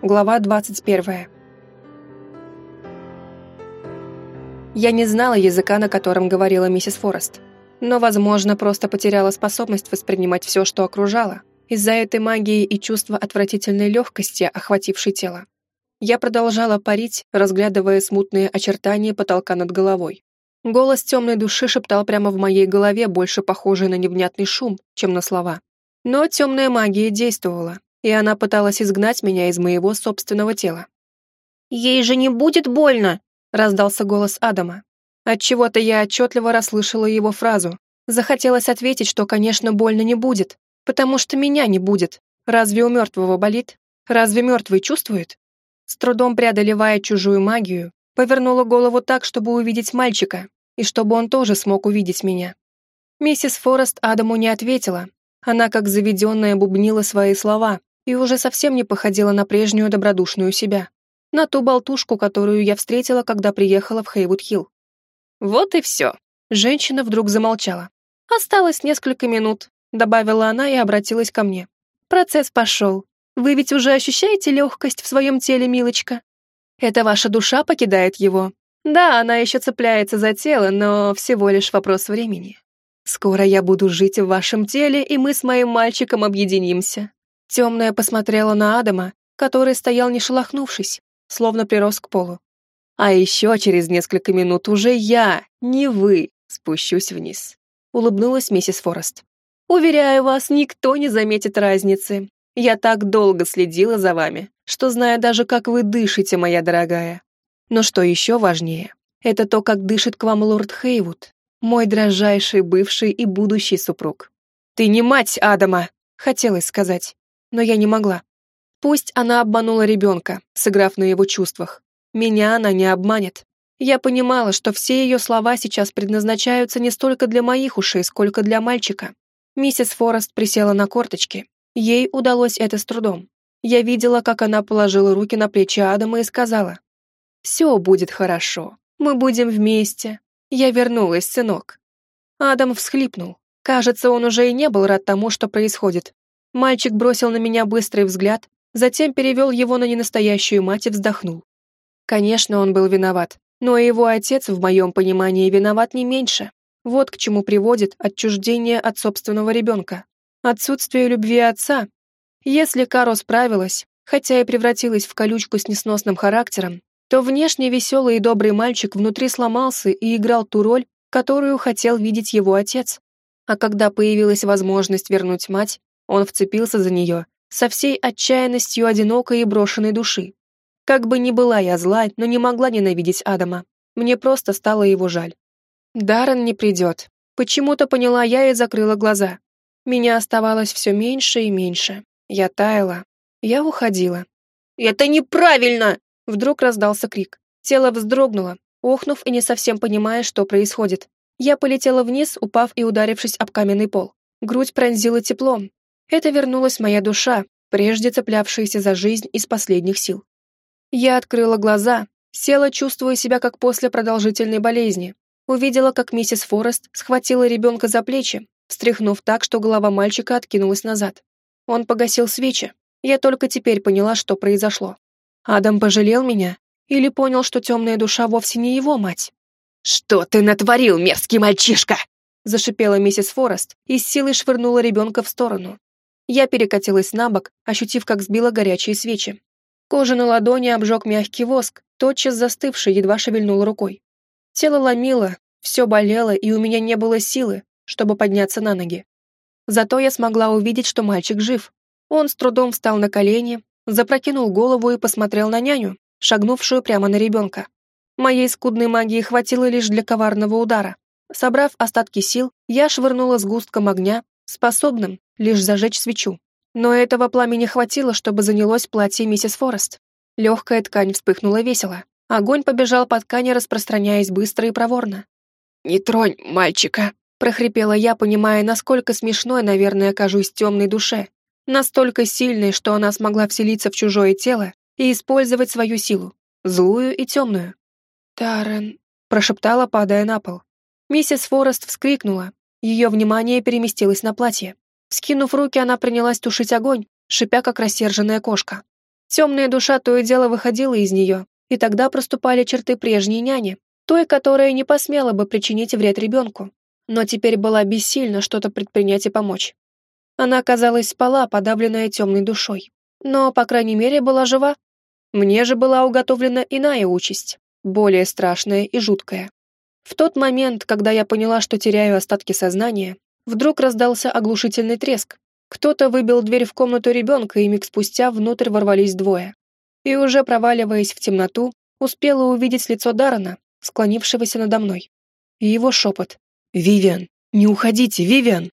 Глава 21. Я не знала языка, на котором говорила миссис Форест, но, возможно, просто потеряла способность воспринимать все, что окружало, из-за этой магии и чувства отвратительной легкости, охватившей тело. Я продолжала парить, разглядывая смутные очертания потолка над головой. Голос темной души шептал прямо в моей голове, больше похожий на невнятный шум, чем на слова. Но темная магия действовала, и она пыталась изгнать меня из моего собственного тела. «Ей же не будет больно!» — раздался голос Адама. Отчего-то я отчетливо расслышала его фразу. Захотелось ответить, что, конечно, больно не будет, потому что меня не будет. Разве у мертвого болит? Разве мертвый чувствует? С трудом преодолевая чужую магию, повернула голову так, чтобы увидеть мальчика, и чтобы он тоже смог увидеть меня. Миссис Форест Адаму не ответила, она, как заведенная, бубнила свои слова и уже совсем не походила на прежнюю добродушную себя. На ту болтушку, которую я встретила, когда приехала в Хейвуд-Хилл. Вот и все. Женщина вдруг замолчала. «Осталось несколько минут», — добавила она и обратилась ко мне. «Процесс пошел. Вы ведь уже ощущаете легкость в своем теле, милочка? Это ваша душа покидает его. Да, она еще цепляется за тело, но всего лишь вопрос времени. Скоро я буду жить в вашем теле, и мы с моим мальчиком объединимся». Темная посмотрела на Адама, который стоял не шелохнувшись, словно прирос к полу. «А еще через несколько минут уже я, не вы, спущусь вниз», — улыбнулась миссис Форест. «Уверяю вас, никто не заметит разницы. Я так долго следила за вами, что знаю даже, как вы дышите, моя дорогая. Но что еще важнее, это то, как дышит к вам лорд Хейвуд, мой дрожайший бывший и будущий супруг. «Ты не мать Адама!» — хотелось сказать, но я не могла. Пусть она обманула ребенка, сыграв на его чувствах. Меня она не обманет. Я понимала, что все ее слова сейчас предназначаются не столько для моих ушей, сколько для мальчика. Миссис Форест присела на корточки. Ей удалось это с трудом. Я видела, как она положила руки на плечи Адама и сказала, «Все будет хорошо. Мы будем вместе. «Я вернулась, сынок». Адам всхлипнул. Кажется, он уже и не был рад тому, что происходит. Мальчик бросил на меня быстрый взгляд, затем перевел его на ненастоящую мать и вздохнул. Конечно, он был виноват, но его отец, в моем понимании, виноват не меньше. Вот к чему приводит отчуждение от собственного ребенка. Отсутствие любви отца. Если Каро справилась, хотя и превратилась в колючку с несносным характером, то внешне веселый и добрый мальчик внутри сломался и играл ту роль, которую хотел видеть его отец. А когда появилась возможность вернуть мать, он вцепился за нее со всей отчаянностью одинокой и брошенной души. Как бы ни была я зла, но не могла ненавидеть Адама. Мне просто стало его жаль. Даррен не придет. Почему-то поняла я и закрыла глаза. Меня оставалось все меньше и меньше. Я таяла. Я уходила. «Это неправильно!» Вдруг раздался крик. Тело вздрогнуло, охнув и не совсем понимая, что происходит. Я полетела вниз, упав и ударившись об каменный пол. Грудь пронзила теплом. Это вернулась моя душа, прежде цеплявшаяся за жизнь из последних сил. Я открыла глаза, села, чувствуя себя как после продолжительной болезни. Увидела, как миссис Форест схватила ребенка за плечи, встряхнув так, что голова мальчика откинулась назад. Он погасил свечи. Я только теперь поняла, что произошло. Адам пожалел меня или понял, что темная душа вовсе не его мать? «Что ты натворил, мерзкий мальчишка?» зашипела миссис Форест и с силой швырнула ребенка в сторону. Я перекатилась на бок, ощутив, как сбила горячие свечи. Кожа на ладони обжег мягкий воск, тотчас застывший, едва шевельнул рукой. Тело ломило, все болело, и у меня не было силы, чтобы подняться на ноги. Зато я смогла увидеть, что мальчик жив. Он с трудом встал на колени, запрокинул голову и посмотрел на няню, шагнувшую прямо на ребенка. Моей скудной магии хватило лишь для коварного удара. Собрав остатки сил, я швырнула сгустком огня, способным лишь зажечь свечу. Но этого пламени хватило, чтобы занялось платье миссис Форест. Легкая ткань вспыхнула весело. Огонь побежал по ткани, распространяясь быстро и проворно. «Не тронь мальчика!» — прохрипела я, понимая, насколько смешной, наверное, окажусь темной душе, Настолько сильной, что она смогла вселиться в чужое тело и использовать свою силу, злую и темную. «Тарен», — прошептала, падая на пол. Миссис Форест вскрикнула. Ее внимание переместилось на платье. Скинув руки, она принялась тушить огонь, шипя, как рассерженная кошка. Темная душа то и дело выходила из нее, и тогда проступали черты прежней няни, той, которая не посмела бы причинить вред ребенку, но теперь была бессильна что-то предпринять и помочь. Она, казалось, спала, подавленная темной душой, но, по крайней мере, была жива. Мне же была уготовлена иная участь, более страшная и жуткая. В тот момент, когда я поняла, что теряю остатки сознания, вдруг раздался оглушительный треск. Кто-то выбил дверь в комнату ребенка, и миг спустя внутрь ворвались двое. И уже проваливаясь в темноту, успела увидеть лицо Дарана, склонившегося надо мной. И его шепот. «Вивиан! Не уходите, Вивиан!»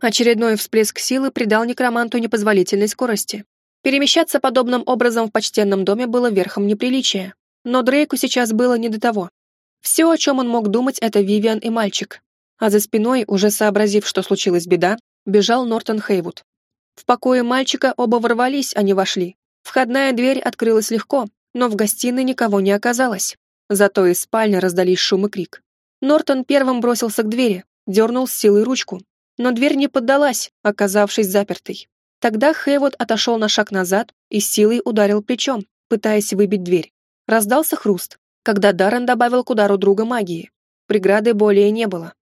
Очередной всплеск силы придал некроманту непозволительной скорости. Перемещаться подобным образом в почтенном доме было верхом неприличия. Но Дрейку сейчас было не до того. Все, о чем он мог думать, это Вивиан и мальчик. А за спиной, уже сообразив, что случилась беда, бежал Нортон Хейвуд. В покое мальчика оба ворвались, а не вошли. Входная дверь открылась легко, но в гостиной никого не оказалось. Зато из спальни раздались шум и крик. Нортон первым бросился к двери, дернул с силой ручку, но дверь не поддалась, оказавшись запертой. Тогда Хейвуд отошел на шаг назад и силой ударил плечом, пытаясь выбить дверь. Раздался хруст, когда Даррен добавил к удару друга магии. Преграды более не было.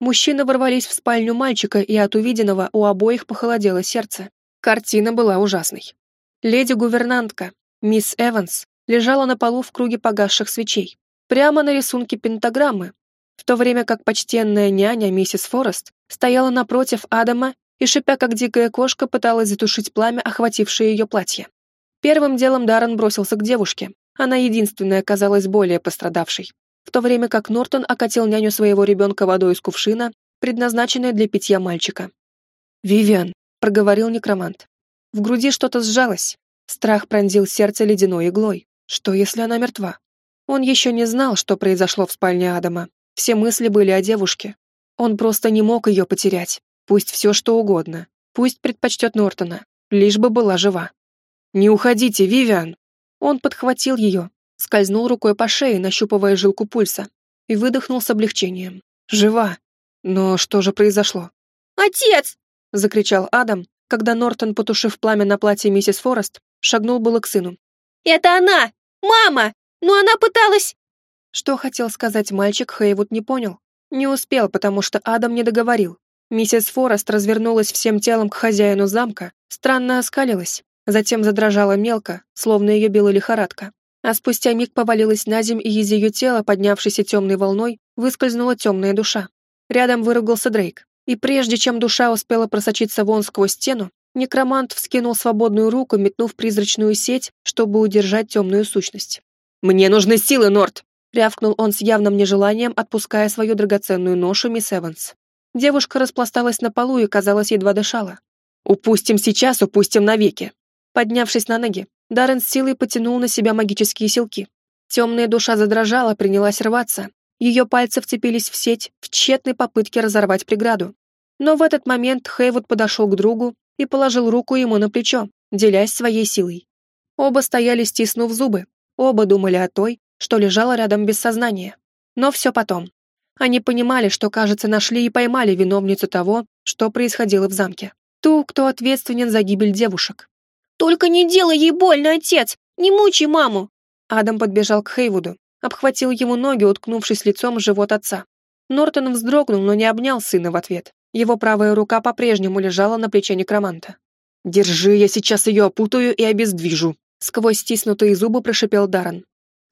Мужчины ворвались в спальню мальчика, и от увиденного у обоих похолодело сердце. Картина была ужасной. Леди-гувернантка, мисс Эванс, лежала на полу в круге погасших свечей, прямо на рисунке пентаграммы, в то время как почтенная няня, миссис Форест, стояла напротив Адама и, шипя как дикая кошка, пыталась затушить пламя, охватившее ее платье. Первым делом Даррен бросился к девушке, она единственная казалась более пострадавшей, в то время как Нортон окатил няню своего ребенка водой из кувшина, предназначенной для питья мальчика. «Вивиан», — проговорил некромант. В груди что-то сжалось. Страх пронзил сердце ледяной иглой. Что, если она мертва? Он еще не знал, что произошло в спальне Адама. Все мысли были о девушке. Он просто не мог ее потерять. Пусть все что угодно. Пусть предпочтет Нортона. Лишь бы была жива. «Не уходите, Вивиан!» Он подхватил ее, скользнул рукой по шее, нащупывая жилку пульса, и выдохнул с облегчением. «Жива! Но что же произошло?» «Отец!» — закричал Адам, когда Нортон, потушив пламя на платье миссис Форест, шагнул было к сыну. «Это она! Мама! Но она пыталась...» Что хотел сказать мальчик, Хейвуд не понял. Не успел, потому что Адам не договорил. Миссис Форест развернулась всем телом к хозяину замка, странно оскалилась, затем задрожала мелко, словно ее била лихорадка. А спустя миг повалилась на земь, и из ее тела, поднявшейся темной волной, выскользнула темная душа. Рядом выругался Дрейк, и прежде чем душа успела просочиться вон сквозь стену, некромант вскинул свободную руку, метнув призрачную сеть, чтобы удержать темную сущность. «Мне нужны силы, Норт!» — рявкнул он с явным нежеланием, отпуская свою драгоценную ношу, мисс Эванс. Девушка распласталась на полу и, казалось, едва дышала. «Упустим сейчас, упустим навеки!» Поднявшись на ноги, Даррен с силой потянул на себя магические силки. Темная душа задрожала, принялась рваться. Ее пальцы вцепились в сеть в тщетной попытке разорвать преграду. Но в этот момент Хейвуд подошел к другу и положил руку ему на плечо, делясь своей силой. Оба стояли, стиснув зубы. Оба думали о той, что лежала рядом без сознания. Но все потом. Они понимали, что, кажется, нашли и поймали виновницу того, что происходило в замке. Ту, кто ответственен за гибель девушек. «Только не делай ей больно, отец! Не мучай маму!» Адам подбежал к Хейвуду, обхватил ему ноги, уткнувшись лицом в живот отца. Нортон вздрогнул, но не обнял сына в ответ. Его правая рука по-прежнему лежала на плече некроманта. «Держи, я сейчас ее опутаю и обездвижу», — сквозь стиснутые зубы прошипел Даррен.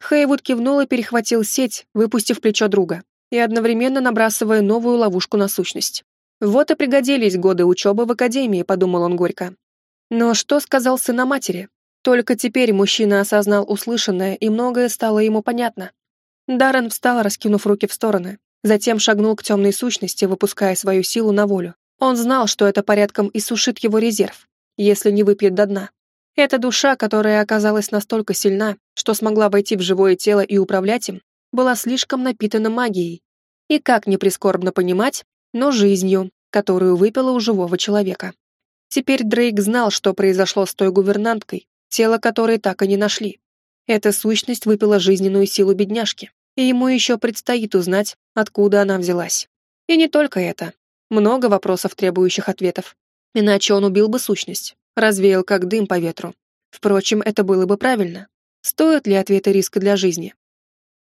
Хейвуд кивнул и перехватил сеть, выпустив плечо друга, и одновременно набрасывая новую ловушку на сущность. «Вот и пригодились годы учебы в академии», — подумал он горько. Но что сказал сын о матери? Только теперь мужчина осознал услышанное, и многое стало ему понятно. Даррен встал, раскинув руки в стороны, затем шагнул к темной сущности, выпуская свою силу на волю. Он знал, что это порядком иссушит его резерв, если не выпьет до дна. Эта душа, которая оказалась настолько сильна, что смогла войти в живое тело и управлять им, была слишком напитана магией. И как не прискорбно понимать, но жизнью, которую выпила у живого человека. Теперь Дрейк знал, что произошло с той гувернанткой, тело которой так и не нашли. Эта сущность выпила жизненную силу бедняжки, и ему еще предстоит узнать, откуда она взялась. И не только это. Много вопросов, требующих ответов. Иначе он убил бы сущность, развеял как дым по ветру. Впрочем, это было бы правильно. Стоят ли ответы риска для жизни?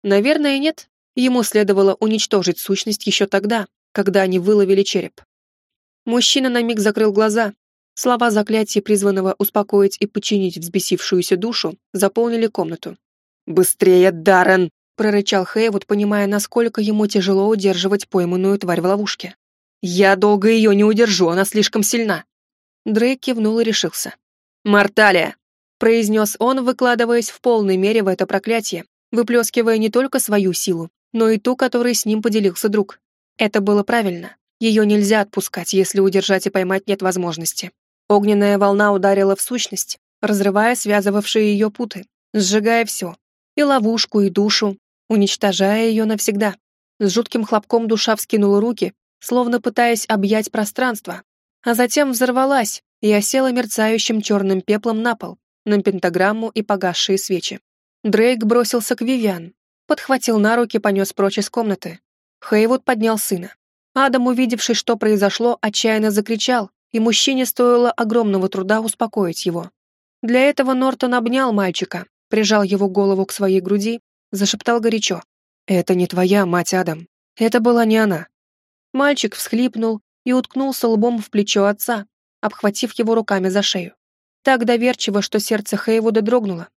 Наверное, нет. Ему следовало уничтожить сущность еще тогда, когда они выловили череп. Мужчина на миг закрыл глаза. Слова заклятия, призванного успокоить и подчинить взбесившуюся душу, заполнили комнату. «Быстрее, Даррен!» — прорычал Хейвуд, понимая, насколько ему тяжело удерживать пойманную тварь в ловушке. «Я долго ее не удержу, она слишком сильна!» Дрейк кивнул и решился. «Морталия!» — произнес он, выкладываясь в полной мере в это проклятие, выплескивая не только свою силу, но и ту, которой с ним поделился друг. Это было правильно. Ее нельзя отпускать, если удержать и поймать нет возможности. Огненная волна ударила в сущность, разрывая связывавшие ее путы, сжигая все. И ловушку, и душу, уничтожая ее навсегда. С жутким хлопком душа вскинула руки, словно пытаясь объять пространство, а затем взорвалась и осела мерцающим черным пеплом на пол, на пентаграмму и погасшие свечи. Дрейк бросился к Вивиан, подхватил на руки, понес прочь из комнаты. Хейвуд поднял сына. Адам, увидевший, что произошло, отчаянно закричал, и мужчине стоило огромного труда успокоить его. Для этого Нортон обнял мальчика, прижал его голову к своей груди, зашептал горячо. «Это не твоя мать, Адам. Это была не она». Мальчик всхлипнул и уткнулся лбом в плечо отца, обхватив его руками за шею. Так доверчиво, что сердце Хейвуда дрогнуло.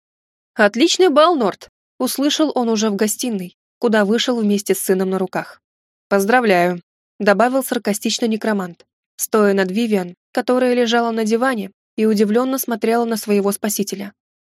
«Отличный бал, Норт!» — услышал он уже в гостиной, куда вышел вместе с сыном на руках. «Поздравляю!» добавил саркастично некромант, стоя над Вивиан, которая лежала на диване и удивленно смотрела на своего спасителя.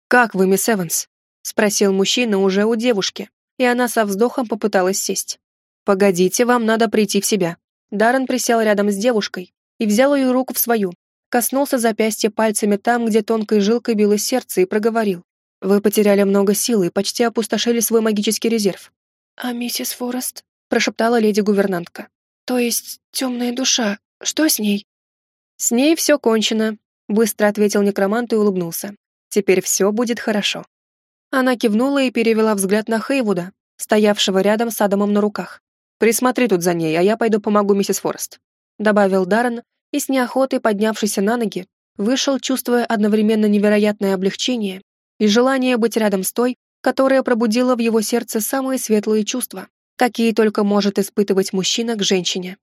«Как вы, мисс Эванс?» — спросил мужчина уже у девушки, и она со вздохом попыталась сесть. «Погодите, вам надо прийти в себя». Даррен присел рядом с девушкой и взял ее руку в свою, коснулся запястья пальцами там, где тонкой жилкой билось сердце, и проговорил. «Вы потеряли много сил и почти опустошили свой магический резерв». «А миссис Форест?» — прошептала леди-гувернантка. То есть темная душа, что с ней? С ней все кончено, быстро ответил некромант и улыбнулся. Теперь все будет хорошо. Она кивнула и перевела взгляд на Хейвуда, стоявшего рядом с Адамом на руках. «Присмотри тут за ней, а я пойду помогу миссис Форест», добавил Даррен и с неохотой, поднявшийся на ноги, вышел, чувствуя одновременно невероятное облегчение и желание быть рядом с той, которая пробудила в его сердце самые светлые чувства, какие только может испытывать мужчина к женщине.